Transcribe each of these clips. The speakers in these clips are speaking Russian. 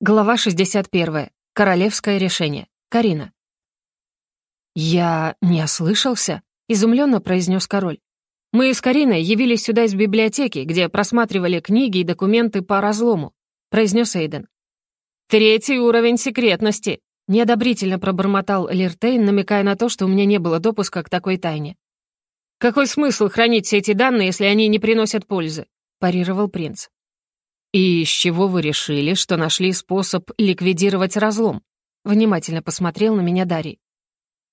Глава 61. Королевское решение. Карина. «Я не ослышался?» — изумленно произнес король. «Мы с Кариной явились сюда из библиотеки, где просматривали книги и документы по разлому», — произнес Эйден. «Третий уровень секретности», — неодобрительно пробормотал Лиртейн, намекая на то, что у меня не было допуска к такой тайне. «Какой смысл хранить все эти данные, если они не приносят пользы?» — парировал принц. «И с чего вы решили, что нашли способ ликвидировать разлом?» Внимательно посмотрел на меня Дарий.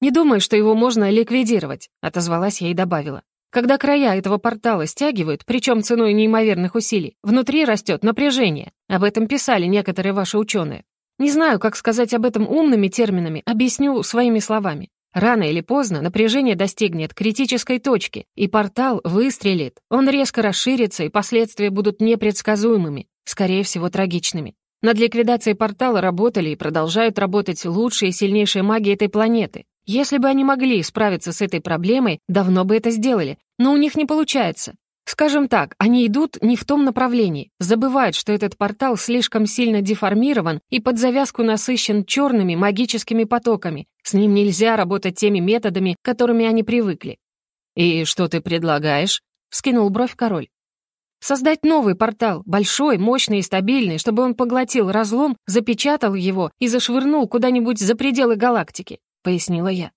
«Не думаю, что его можно ликвидировать», — отозвалась я и добавила. «Когда края этого портала стягивают, причем ценой неимоверных усилий, внутри растет напряжение. Об этом писали некоторые ваши ученые. Не знаю, как сказать об этом умными терминами, объясню своими словами. Рано или поздно напряжение достигнет критической точки, и портал выстрелит. Он резко расширится, и последствия будут непредсказуемыми, скорее всего, трагичными. Над ликвидацией портала работали и продолжают работать лучшие и сильнейшие маги этой планеты. Если бы они могли справиться с этой проблемой, давно бы это сделали, но у них не получается. Скажем так, они идут не в том направлении, забывают, что этот портал слишком сильно деформирован и под завязку насыщен черными магическими потоками. С ним нельзя работать теми методами, которыми они привыкли. «И что ты предлагаешь?» — вскинул бровь король. «Создать новый портал, большой, мощный и стабильный, чтобы он поглотил разлом, запечатал его и зашвырнул куда-нибудь за пределы галактики», — пояснила я.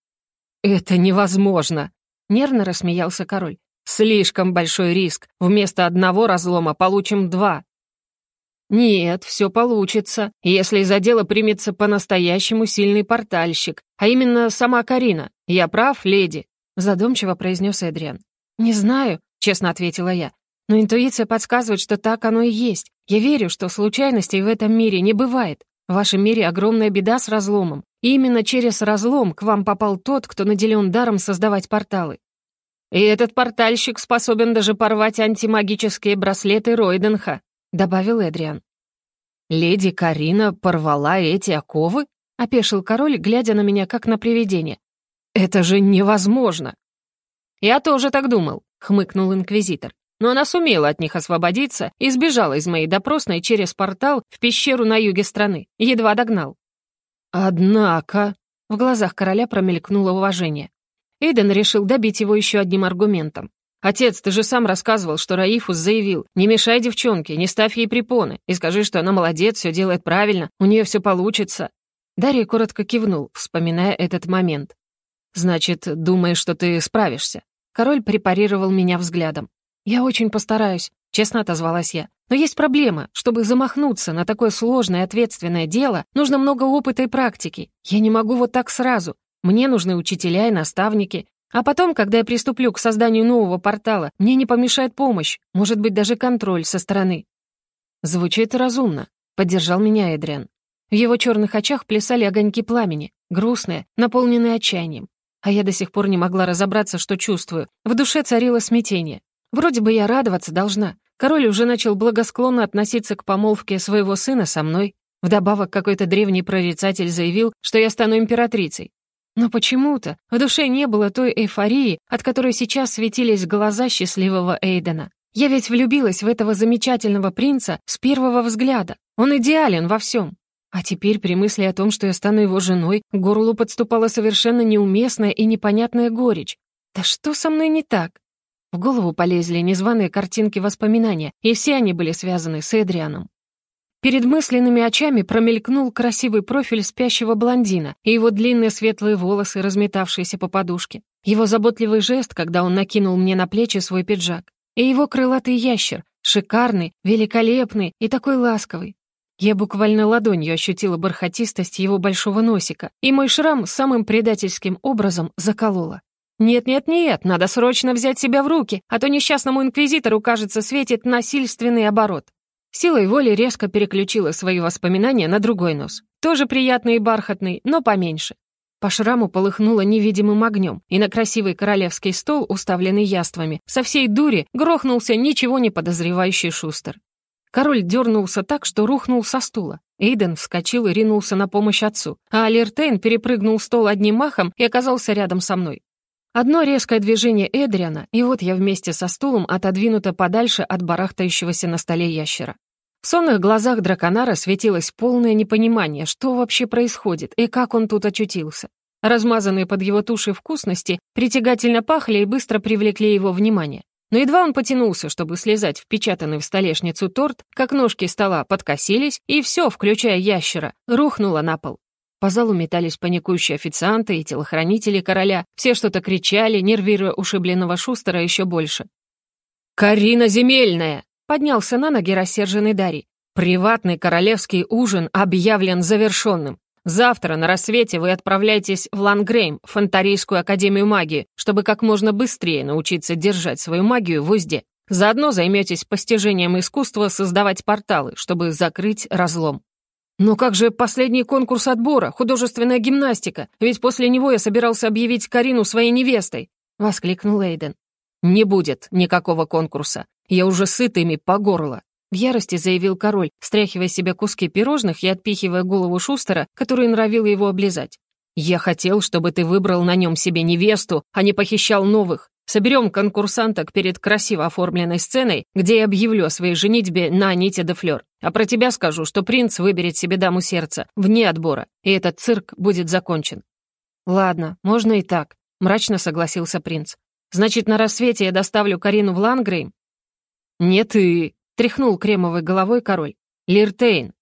«Это невозможно!» — нервно рассмеялся король. Слишком большой риск. Вместо одного разлома получим два. Нет, все получится, если из-за дела примется по-настоящему сильный портальщик, а именно сама Карина. Я прав, леди? Задумчиво произнес Эдриан. Не знаю, честно ответила я. Но интуиция подсказывает, что так оно и есть. Я верю, что случайностей в этом мире не бывает. В вашем мире огромная беда с разломом. И именно через разлом к вам попал тот, кто наделен даром создавать порталы. «И этот портальщик способен даже порвать антимагические браслеты Ройденха», — добавил Эдриан. «Леди Карина порвала эти оковы?» — опешил король, глядя на меня как на привидение. «Это же невозможно!» «Я тоже так думал», — хмыкнул инквизитор. «Но она сумела от них освободиться и сбежала из моей допросной через портал в пещеру на юге страны. Едва догнал». «Однако...» — в глазах короля промелькнуло уважение. Эйден решил добить его еще одним аргументом. «Отец, ты же сам рассказывал, что Раифус заявил, не мешай девчонке, не ставь ей препоны, и скажи, что она молодец, все делает правильно, у нее все получится». Дарья коротко кивнул, вспоминая этот момент. «Значит, думаешь, что ты справишься?» Король препарировал меня взглядом. «Я очень постараюсь», — честно отозвалась я. «Но есть проблема. Чтобы замахнуться на такое сложное и ответственное дело, нужно много опыта и практики. Я не могу вот так сразу. Мне нужны учителя и наставники. А потом, когда я приступлю к созданию нового портала, мне не помешает помощь, может быть, даже контроль со стороны». «Звучит разумно», — поддержал меня Эдриан. В его черных очах плясали огоньки пламени, грустные, наполненные отчаянием. А я до сих пор не могла разобраться, что чувствую. В душе царило смятение. Вроде бы я радоваться должна. Король уже начал благосклонно относиться к помолвке своего сына со мной. Вдобавок какой-то древний прорицатель заявил, что я стану императрицей. Но почему-то в душе не было той эйфории, от которой сейчас светились глаза счастливого Эйдена. Я ведь влюбилась в этого замечательного принца с первого взгляда. Он идеален во всем. А теперь при мысли о том, что я стану его женой, к горлу подступала совершенно неуместная и непонятная горечь. Да что со мной не так? В голову полезли незваные картинки воспоминания, и все они были связаны с Эдрианом. Перед мысленными очами промелькнул красивый профиль спящего блондина и его длинные светлые волосы, разметавшиеся по подушке, его заботливый жест, когда он накинул мне на плечи свой пиджак, и его крылатый ящер, шикарный, великолепный и такой ласковый. Я буквально ладонью ощутила бархатистость его большого носика, и мой шрам самым предательским образом заколола. «Нет-нет-нет, надо срочно взять себя в руки, а то несчастному инквизитору, кажется, светит насильственный оборот». Силой воли резко переключила свои воспоминания на другой нос. Тоже приятный и бархатный, но поменьше. По шраму полыхнуло невидимым огнем, и на красивый королевский стол, уставленный яствами, со всей дури грохнулся ничего не подозревающий шустер. Король дернулся так, что рухнул со стула. Эйден вскочил и ринулся на помощь отцу, а Алертейн перепрыгнул стол одним махом и оказался рядом со мной. Одно резкое движение Эдриана, и вот я вместе со стулом отодвинута подальше от барахтающегося на столе ящера. В сонных глазах драконара светилось полное непонимание, что вообще происходит и как он тут очутился. Размазанные под его тушей вкусности притягательно пахли и быстро привлекли его внимание. Но едва он потянулся, чтобы слезать впечатанный в столешницу торт, как ножки стола подкосились, и все, включая ящера, рухнуло на пол. По залу метались паникующие официанты и телохранители короля, все что-то кричали, нервируя ушибленного Шустера еще больше. «Карина Земельная!» — поднялся на ноги рассерженный Дарий. «Приватный королевский ужин объявлен завершенным. Завтра на рассвете вы отправляетесь в Лангрейм, Фонтарийскую академию магии, чтобы как можно быстрее научиться держать свою магию в узде. Заодно займетесь постижением искусства создавать порталы, чтобы закрыть разлом. Но как же последний конкурс отбора, художественная гимнастика? Ведь после него я собирался объявить Карину своей невестой, воскликнул Эйден. Не будет никакого конкурса. Я уже сыт ими по горло. В ярости заявил король, стряхивая себе куски пирожных и отпихивая голову Шустера, который норовил его облизать. «Я хотел, чтобы ты выбрал на нем себе невесту, а не похищал новых. Соберем конкурсанток перед красиво оформленной сценой, где я объявлю о своей женитьбе на Аните де Флёр. А про тебя скажу, что принц выберет себе даму сердца, вне отбора, и этот цирк будет закончен». «Ладно, можно и так», — мрачно согласился принц. «Значит, на рассвете я доставлю Карину в Лангрейм?» «Не ты», Тряхнул кремовой головой король. «Лиртейн».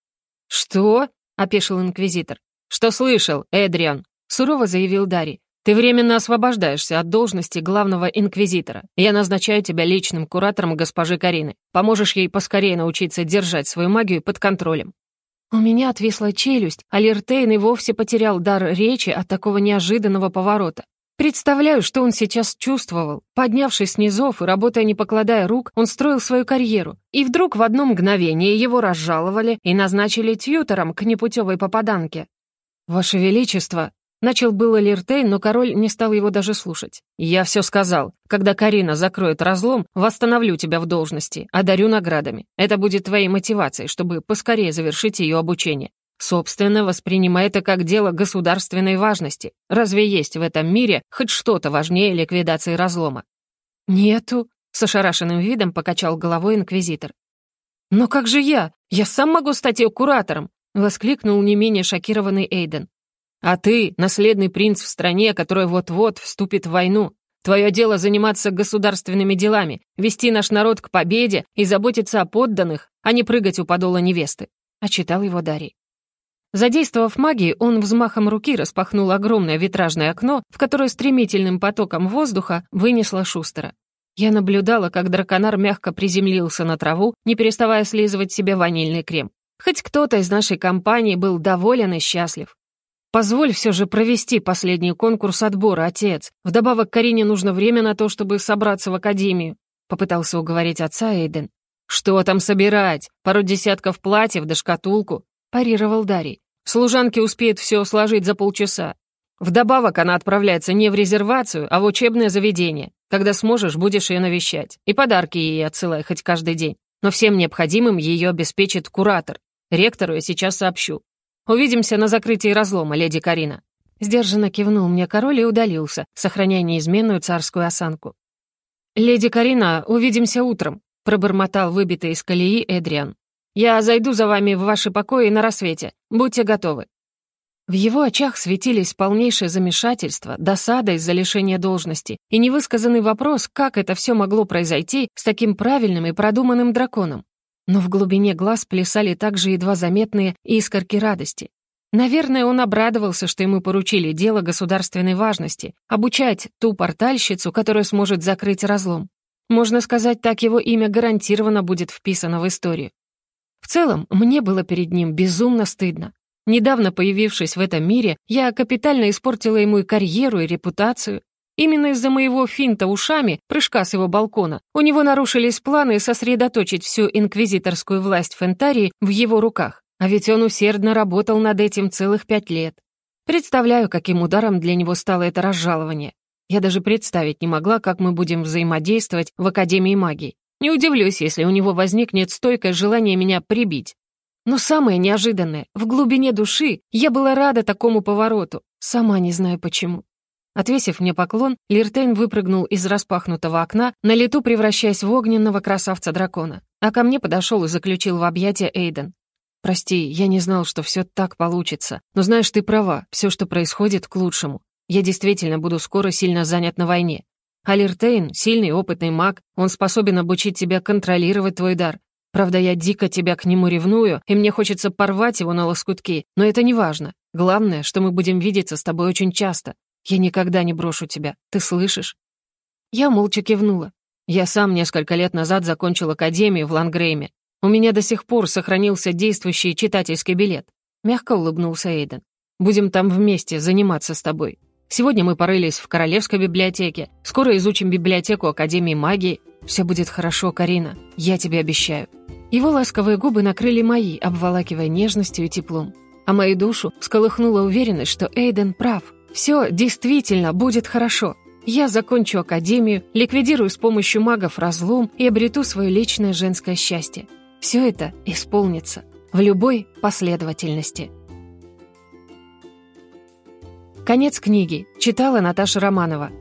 «Что?» — опешил инквизитор. «Что слышал, Эдриан?» — сурово заявил Дарий. «Ты временно освобождаешься от должности главного инквизитора. Я назначаю тебя личным куратором госпожи Карины. Поможешь ей поскорее научиться держать свою магию под контролем». У меня отвисла челюсть, а Лиртейн и вовсе потерял дар речи от такого неожиданного поворота. Представляю, что он сейчас чувствовал. Поднявшись с низов и работая не покладая рук, он строил свою карьеру. И вдруг в одно мгновение его разжаловали и назначили тьютором к непутевой попаданке. «Ваше Величество!» Начал было Лиртейн, но король не стал его даже слушать. «Я все сказал. Когда Карина закроет разлом, восстановлю тебя в должности, одарю наградами. Это будет твоей мотивацией, чтобы поскорее завершить ее обучение. Собственно, воспринимай это как дело государственной важности. Разве есть в этом мире хоть что-то важнее ликвидации разлома? Нету, с ошарашенным видом покачал головой инквизитор. «Но как же я? Я сам могу стать ее куратором!» — воскликнул не менее шокированный Эйден. «А ты — наследный принц в стране, которая вот-вот вступит в войну. Твое дело заниматься государственными делами, вести наш народ к победе и заботиться о подданных, а не прыгать у подола невесты», — отчитал его Дарий. Задействовав магию, он взмахом руки распахнул огромное витражное окно, в которое стремительным потоком воздуха вынесло Шустера. Я наблюдала, как драконар мягко приземлился на траву, не переставая слизывать себе ванильный крем. Хоть кто-то из нашей компании был доволен и счастлив. «Позволь все же провести последний конкурс отбора, отец. Вдобавок Карине нужно время на то, чтобы собраться в академию», — попытался уговорить отца Эйден. «Что там собирать? Пару десятков платьев да шкатулку парировал Дарий. «Служанки успеют все сложить за полчаса. Вдобавок она отправляется не в резервацию, а в учебное заведение. Когда сможешь, будешь ее навещать. И подарки ей отсылай хоть каждый день. Но всем необходимым ее обеспечит куратор. Ректору я сейчас сообщу. Увидимся на закрытии разлома, леди Карина». Сдержанно кивнул мне король и удалился, сохраняя неизменную царскую осанку. «Леди Карина, увидимся утром», — пробормотал выбитый из колеи Эдриан. Я зайду за вами в ваши покои на рассвете. Будьте готовы». В его очах светились полнейшее замешательство, досада из-за лишения должности и невысказанный вопрос, как это все могло произойти с таким правильным и продуманным драконом. Но в глубине глаз плясали также едва заметные искорки радости. Наверное, он обрадовался, что ему поручили дело государственной важности — обучать ту портальщицу, которая сможет закрыть разлом. Можно сказать, так его имя гарантированно будет вписано в историю. В целом, мне было перед ним безумно стыдно. Недавно появившись в этом мире, я капитально испортила ему и карьеру, и репутацию. Именно из-за моего финта ушами, прыжка с его балкона, у него нарушились планы сосредоточить всю инквизиторскую власть Фентарии в его руках. А ведь он усердно работал над этим целых пять лет. Представляю, каким ударом для него стало это разжалование. Я даже представить не могла, как мы будем взаимодействовать в Академии магии. Не удивлюсь, если у него возникнет стойкое желание меня прибить. Но самое неожиданное, в глубине души я была рада такому повороту, сама не знаю почему. Отвесив мне поклон, Лиртейн выпрыгнул из распахнутого окна, на лету превращаясь в огненного красавца-дракона. А ко мне подошел и заключил в объятия Эйден. «Прости, я не знал, что все так получится. Но знаешь, ты права, все, что происходит, к лучшему. Я действительно буду скоро сильно занят на войне. Алиртейн — сильный опытный маг, он способен обучить тебя контролировать твой дар. Правда, я дико тебя к нему ревную, и мне хочется порвать его на лоскутки, но это не важно. Главное, что мы будем видеться с тобой очень часто. Я никогда не брошу тебя, ты слышишь?» Я молча кивнула. Я сам несколько лет назад закончил академию в Лангрейме. У меня до сих пор сохранился действующий читательский билет. Мягко улыбнулся Эйден. «Будем там вместе заниматься с тобой. Сегодня мы порылись в Королевской библиотеке. Скоро изучим библиотеку Академии магии. Все будет хорошо, Карина. Я тебе обещаю». Его ласковые губы накрыли мои, обволакивая нежностью и теплом. А мою душу всколыхнула уверенность, что Эйден прав. Все действительно будет хорошо. Я закончу академию, ликвидирую с помощью магов разлом и обрету свое личное женское счастье. Все это исполнится в любой последовательности. Конец книги. Читала Наташа Романова.